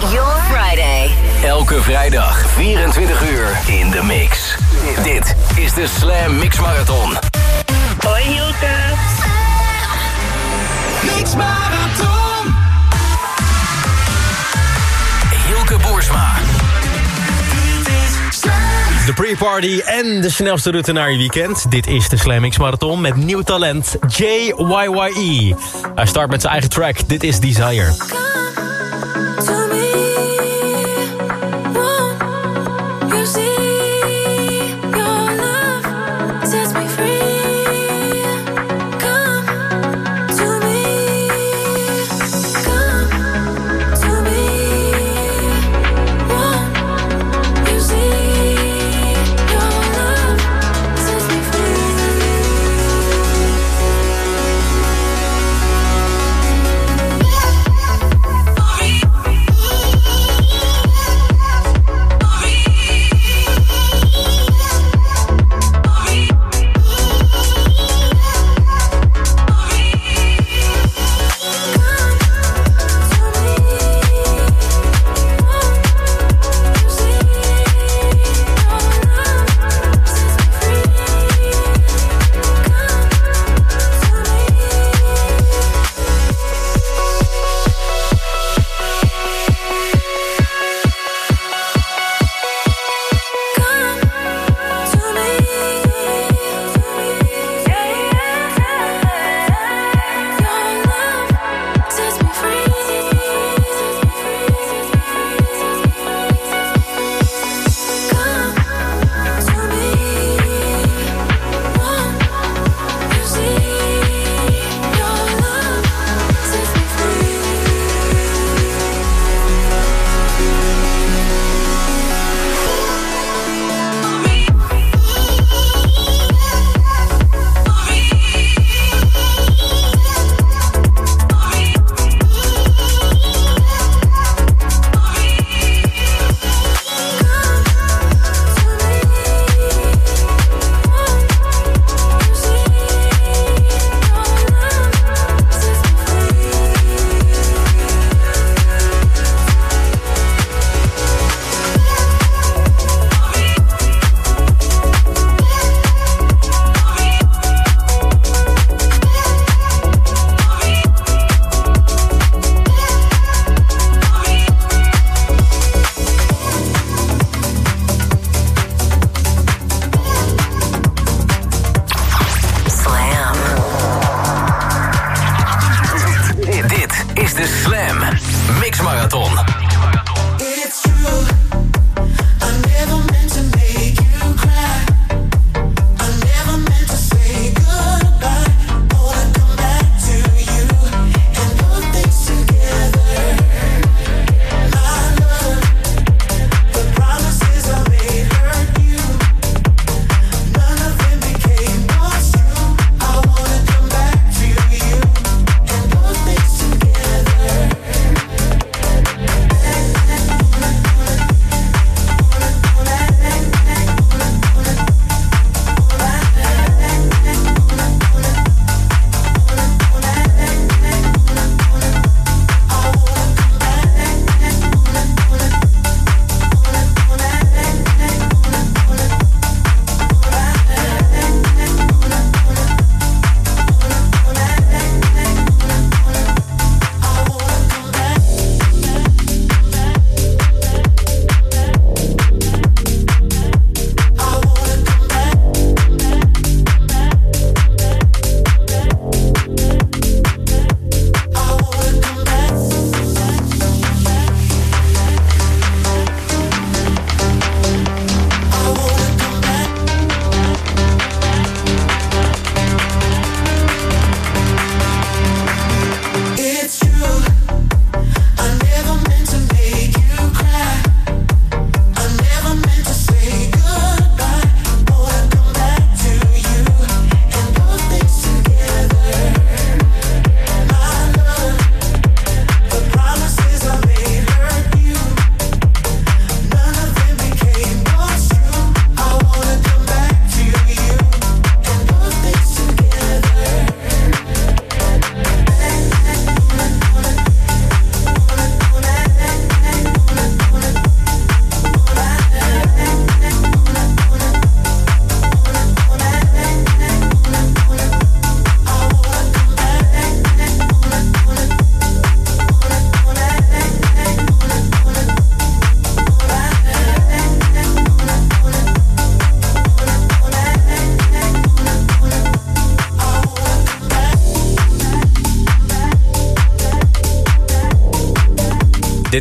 your Friday. Elke vrijdag 24 uur in de mix. Dit is de Slam Mix Marathon. Hoi Hilke. Mix Marathon. Hilke Boersma. De pre-party en de snelste route naar je weekend. Dit is de Slam X Marathon met nieuw talent JYYE. Hij start met zijn eigen track. Dit is Desire.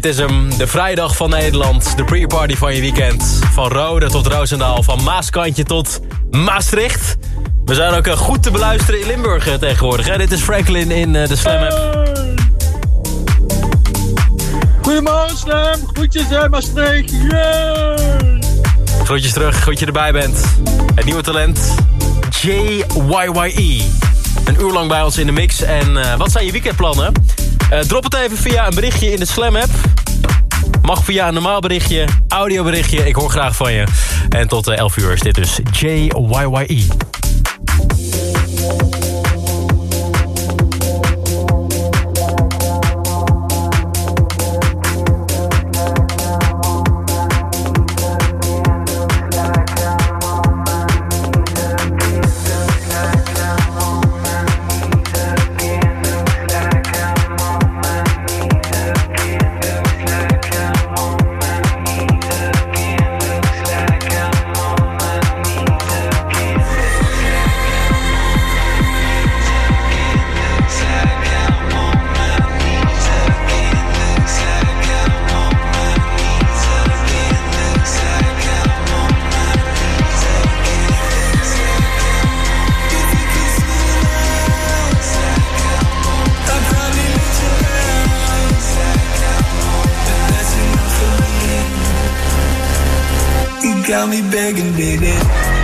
Dit is hem, de vrijdag van Nederland. De pre-party van je weekend. Van Rode tot Roosendaal, van Maaskantje tot Maastricht. We zijn ook eh, goed te beluisteren in Limburg eh, tegenwoordig. Hè? Dit is Franklin in eh, de Slam app. Goedemorgen Slam, groetjes uit Maastricht. Yay! Groetjes terug, goed je erbij bent. Het nieuwe talent, JYYE. Een uur lang bij ons in de mix. En wat zijn je weekendplannen? Eh, drop het even via een berichtje in de Slam app. Mag via een normaal berichtje, audioberichtje. Ik hoor graag van je. En tot eh, 11 uur is dit dus JYYE. Got me begging, baby.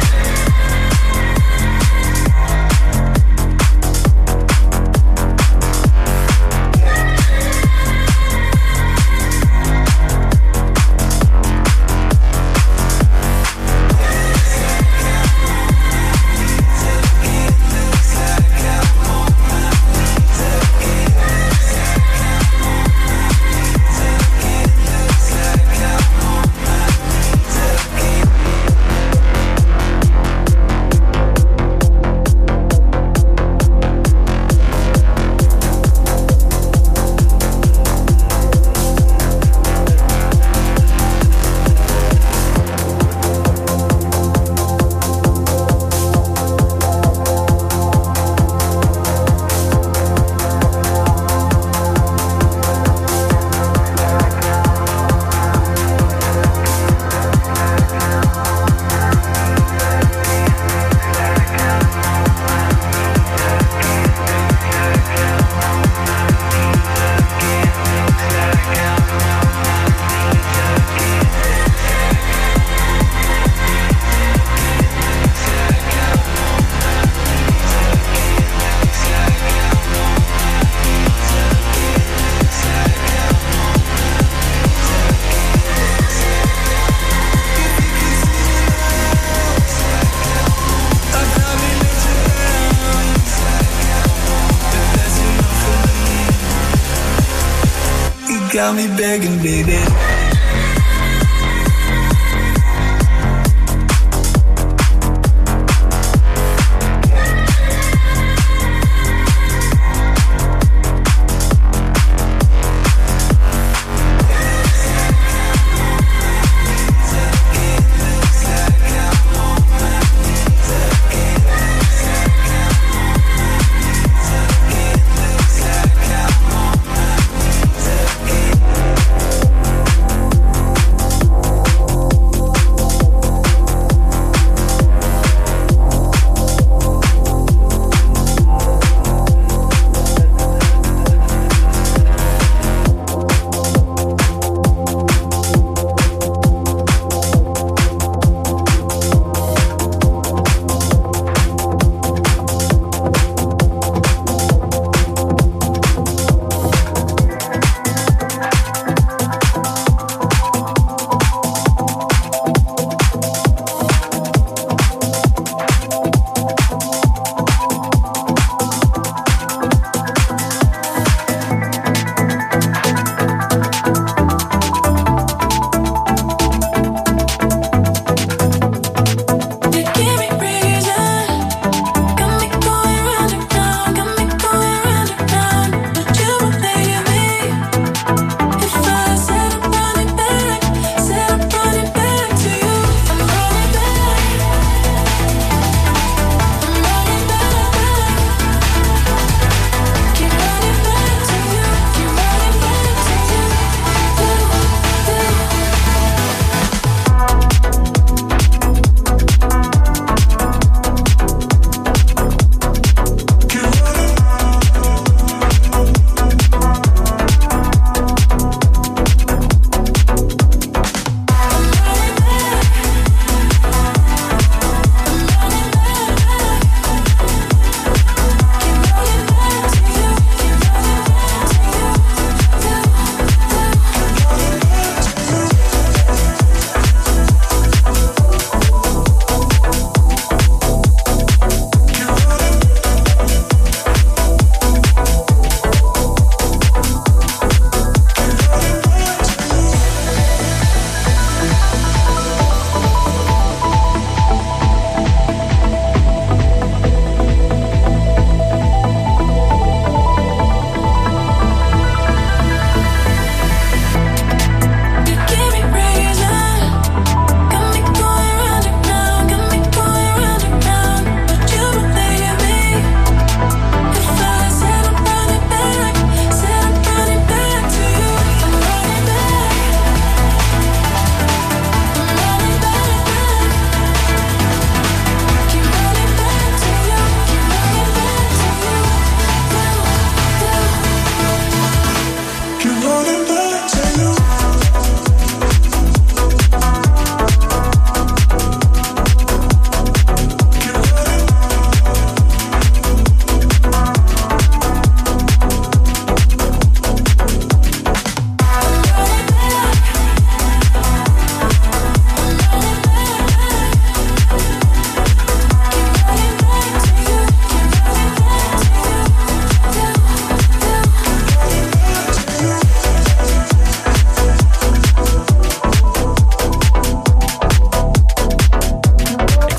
Got me begging, baby.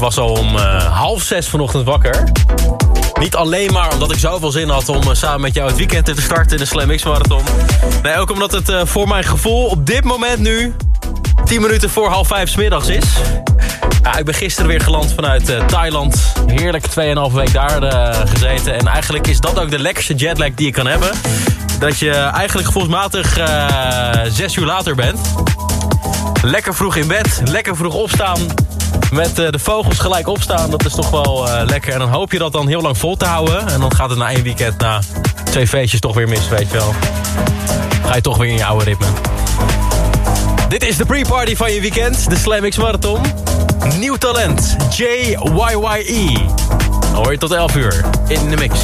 Was al om eh, half zes vanochtend wakker. Niet alleen maar omdat ik zoveel zin had om eh, samen met jou het weekend te starten in de Slam X Marathon. Nee, ook omdat het eh, voor mijn gevoel op dit moment nu 10 minuten voor half vijf middags is. Ja, ik ben gisteren weer geland vanuit Thailand. Heerlijk 2,5 week daar gezeten. En eigenlijk is dat ook de lekkerste jetlag die je kan hebben. Dat je eigenlijk gevoelsmatig eh 6 uur later bent. Lekker vroeg in bed, lekker vroeg opstaan. Met eh, de vogels gelijk opstaan, dat is toch wel eh, lekker. En dan hoop je dat dan heel lang vol te houden. En dan gaat het na één weekend, na twee feestjes toch weer mis, weet je wel. Ga je toch weer in je oude ritme. Dit is de pre-party van je weekend, de Slam X Marathon. Nieuw talent, JYYE. Hoor je tot 11 uur in de mix.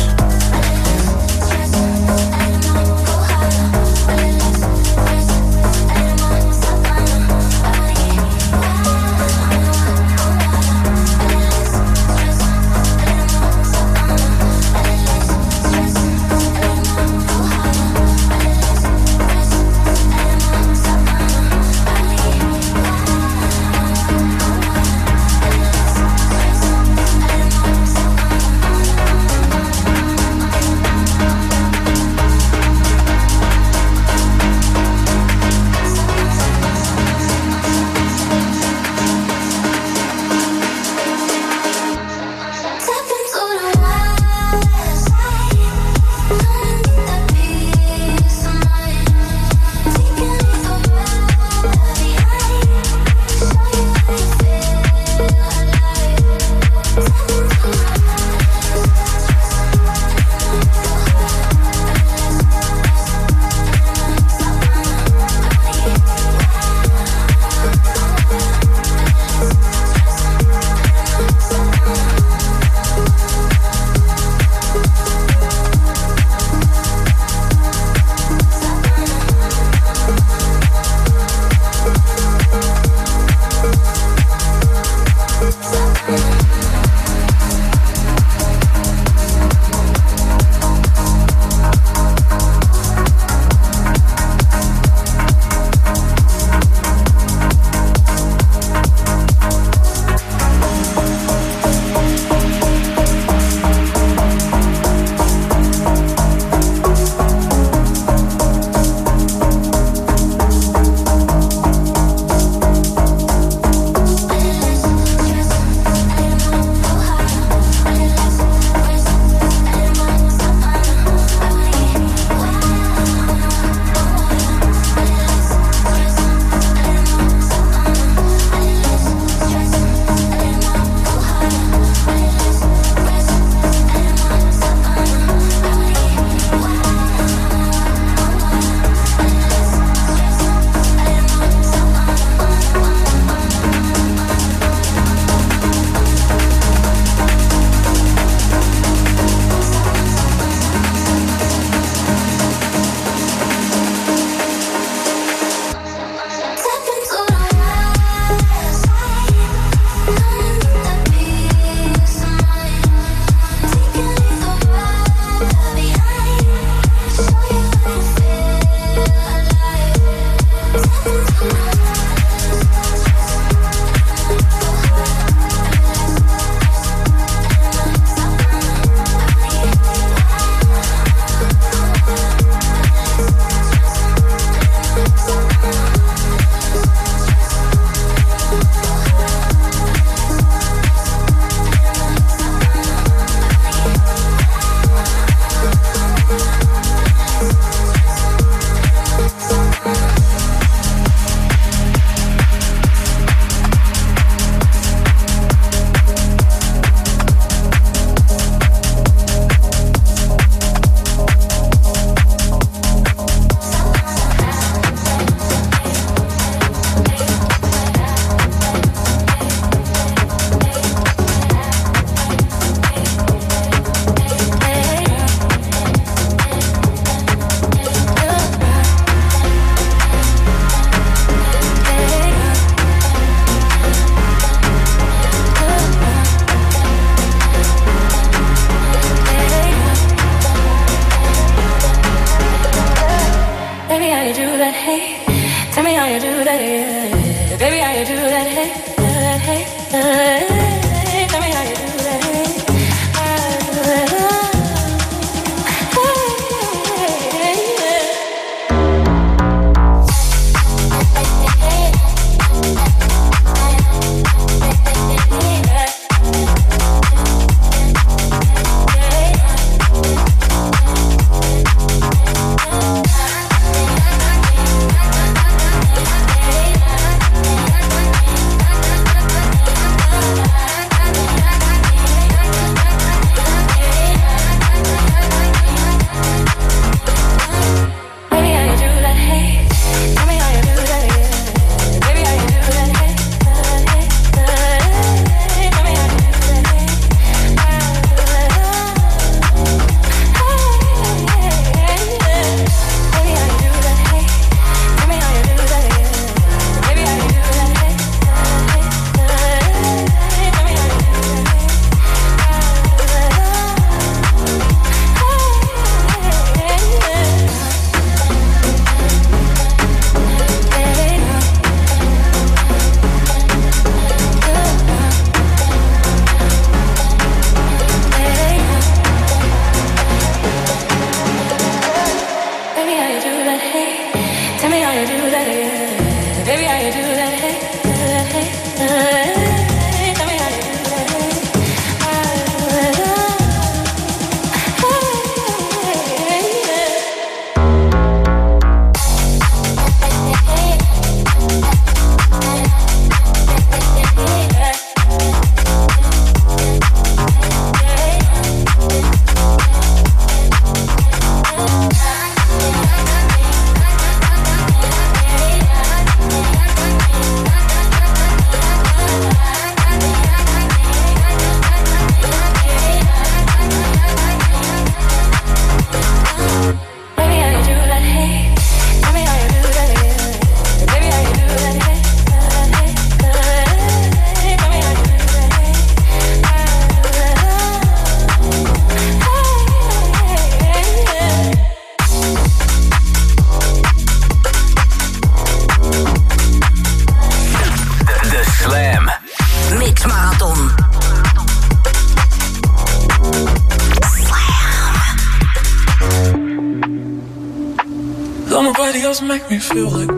make me feel like.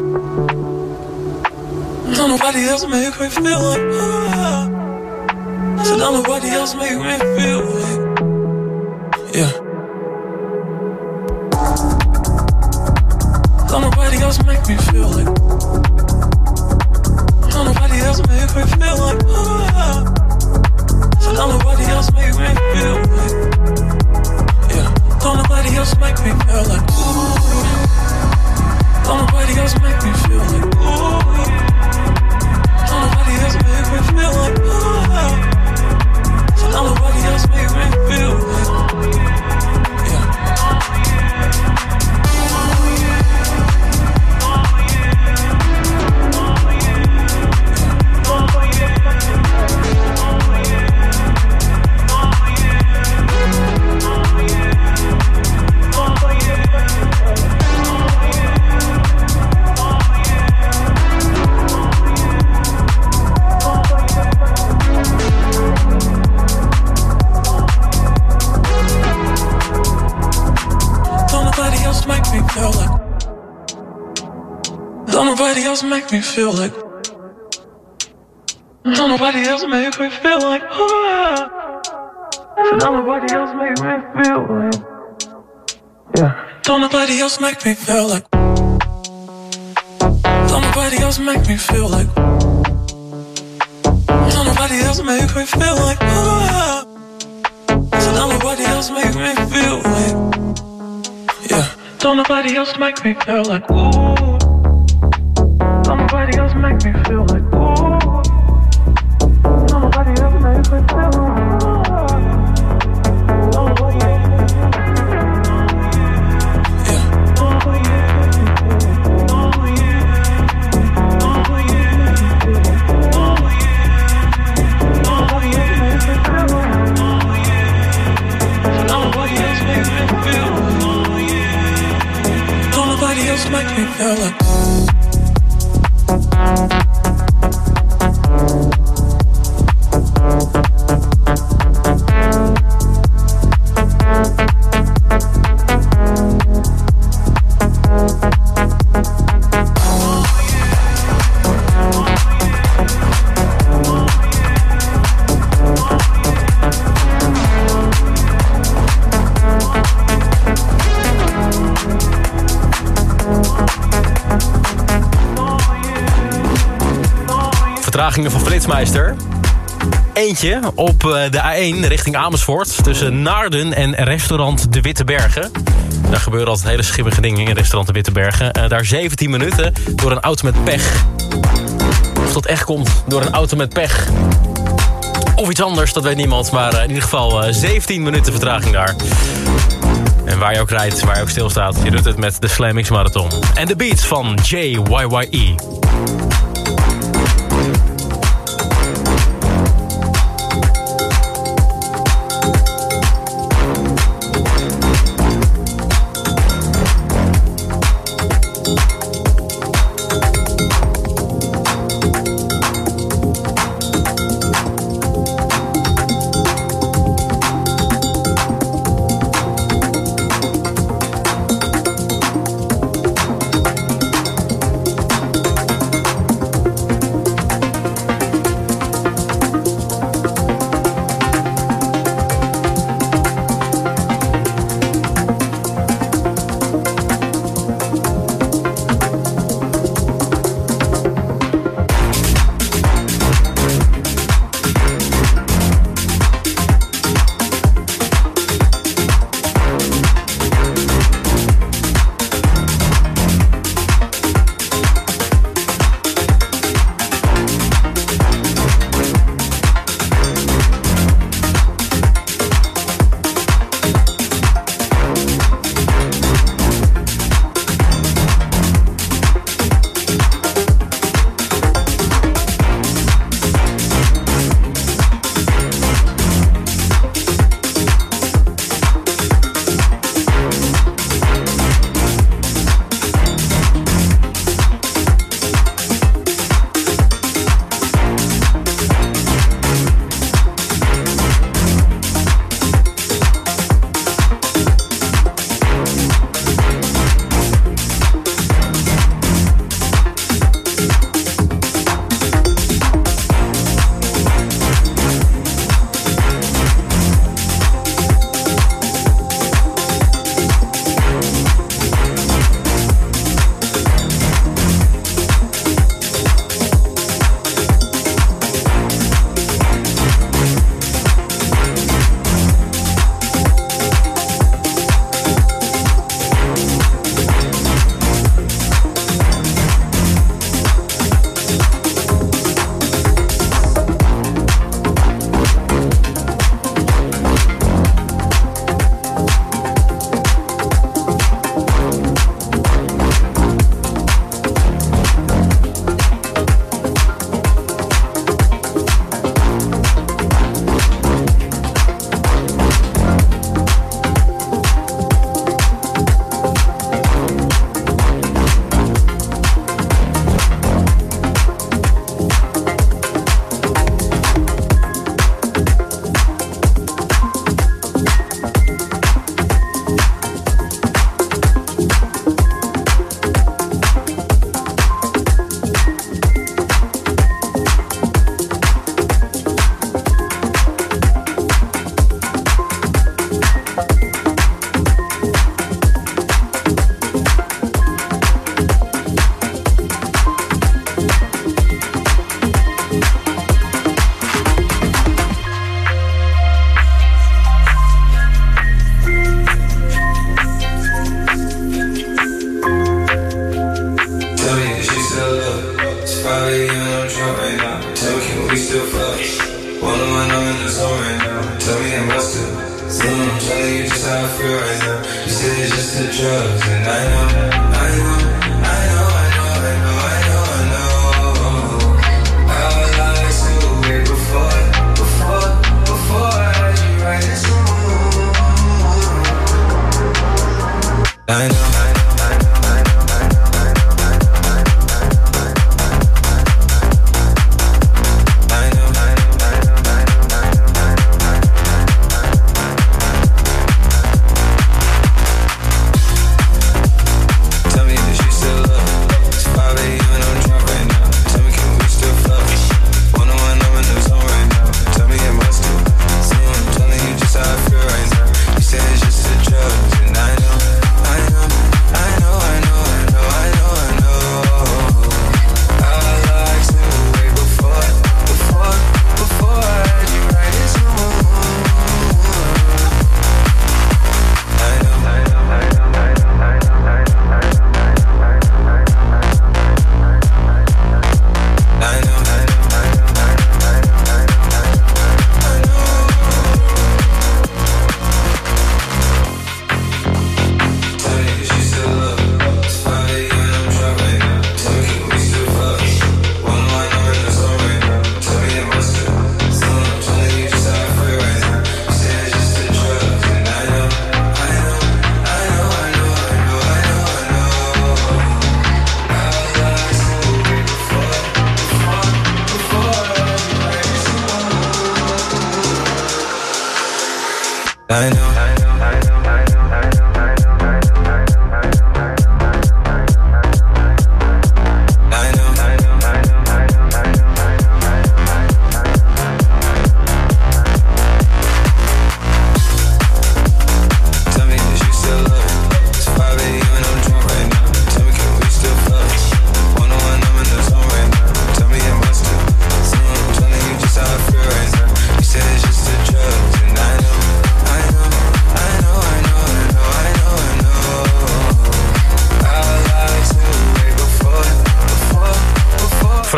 Don't nobody else make me feel like. feel like. Nobody else make me feel like. Oh, don't nobody else make me feel like. Yeah. Don't nobody else make me feel like. Don't nobody else make me feel like. Don't nobody else make me feel like. Nobody else make me feel like. Yeah. Don't nobody else make me feel like. Ooh. Nobody else makes me feel like, ooh. Nobody else makes me feel like. Flitsmeister. Eentje op eh, de A1 richting Amersfoort. Tussen Naarden en restaurant De Witte Bergen. Daar gebeuren altijd hele schimmige dingen in restaurant De Witte Bergen. Eh, daar 17 minuten door een auto met pech. Of dat echt komt door een auto met pech. Of iets anders, dat weet niemand. Maar eh, in ieder geval eh, 17 minuten vertraging daar. En waar je ook rijdt, waar je ook stilstaat... je doet het met de Slam Marathon. En de beats van JYYE.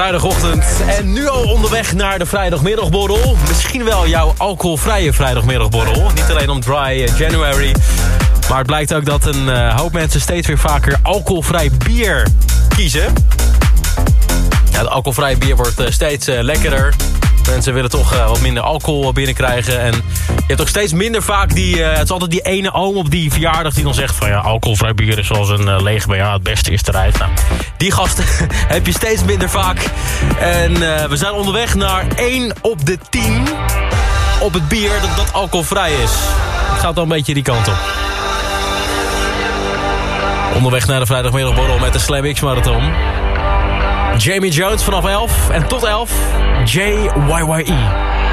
Vrijdagochtend en nu al onderweg naar de vrijdagmiddagborrel. Misschien wel jouw alcoholvrije vrijdagmiddagborrel. Niet alleen om dry January. Maar het blijkt ook dat een eh, hoop mensen steeds weer vaker alcoholvrij bier kiezen. Ja, het alcoholvrije bier wordt eh, steeds eh, lekkerder. Mensen willen toch eh, wat minder alcohol binnenkrijgen. En je hebt ook steeds minder vaak die... eh, het is altijd die ene oom op die verjaardag die dan zegt van... ja, alcoholvrij bier is zoals een uh, lege BH. Het beste is eruit. Nou, die gasten heb je steeds minder vaak. En eh, we zijn onderweg naar 1 op de 10 op het bier dat, dat alcoholvrij is. Het gaat wel een beetje die kant op. Onderweg naar de vrijdagmiddagborrel met de Slam X Marathon. Jamie Jones vanaf 11 en tot 11 JYYE.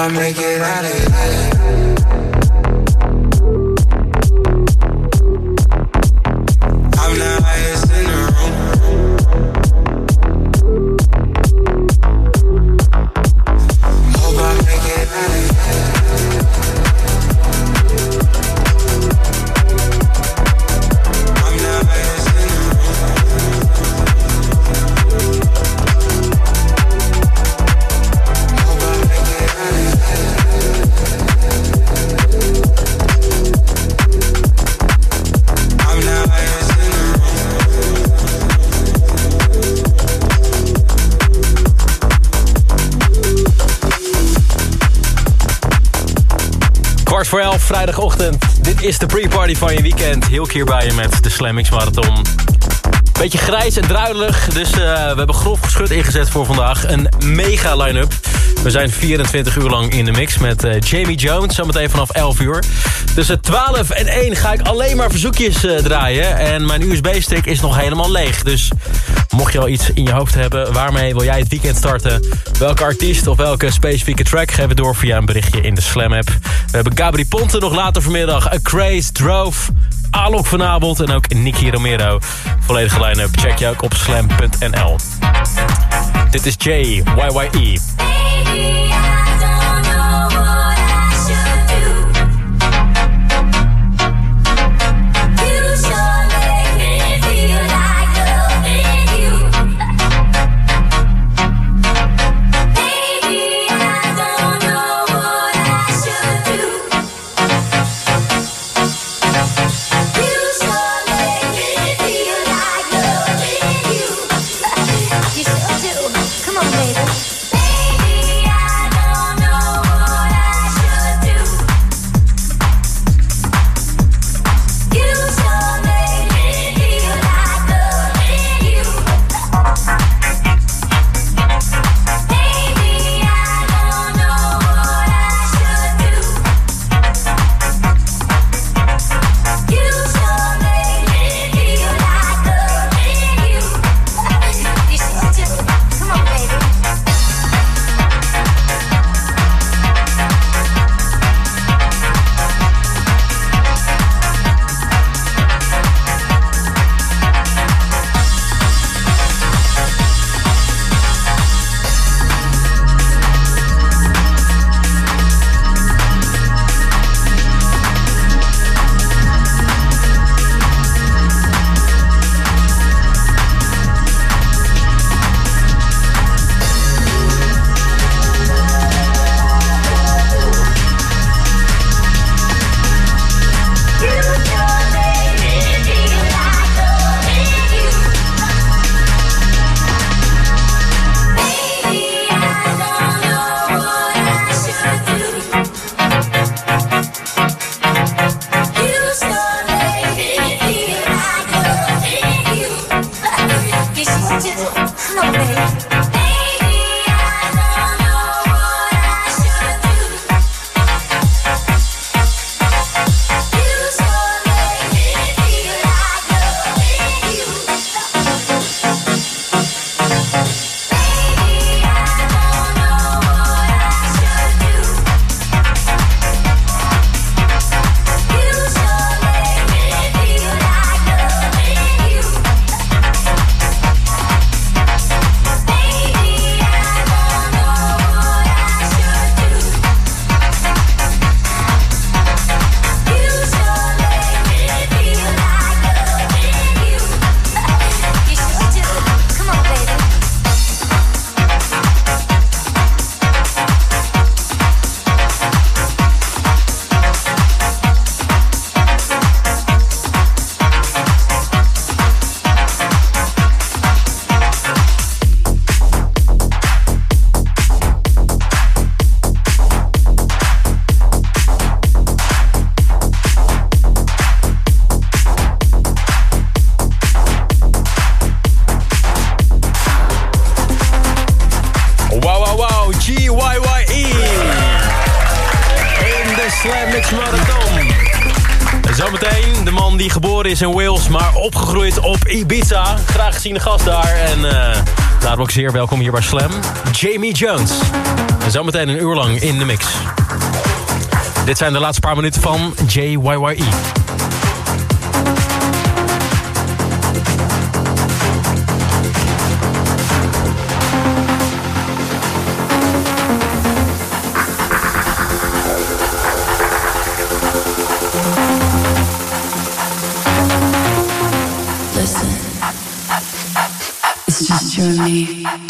I make it Is de pre-party van je weekend. Heel keer bij je met de Slam Marathon. Beetje grijs en druidelig, dus eh, we hebben grof geschut ingezet voor vandaag. Een mega line-up. We zijn 24 uur lang in de mix met eh, Jamie Jones. Zometeen vanaf 11 uur. Tussen 12 en 1 ga ik alleen maar verzoekjes eh, draaien. En mijn USB-stick is nog helemaal leeg. Dus mocht je al iets in je hoofd hebben... waarmee wil jij het weekend starten? Welke artiest of welke specifieke track? Geef het door via een berichtje in de Slam-app. We hebben Gabri Ponte nog later vanmiddag. A Craze, Drove... Alok vanavond en ook Nicky Romero. Volledige line-up check je ook op slam.nl. Dit is Jay, YYE. Ibiza. Graag geziene gast daar. En eh daarom ook zeer welkom hier bij Slam. Jamie Jones. En zometeen een uur lang in de mix. Dit zijn de laatste paar minuten van JYYE. It's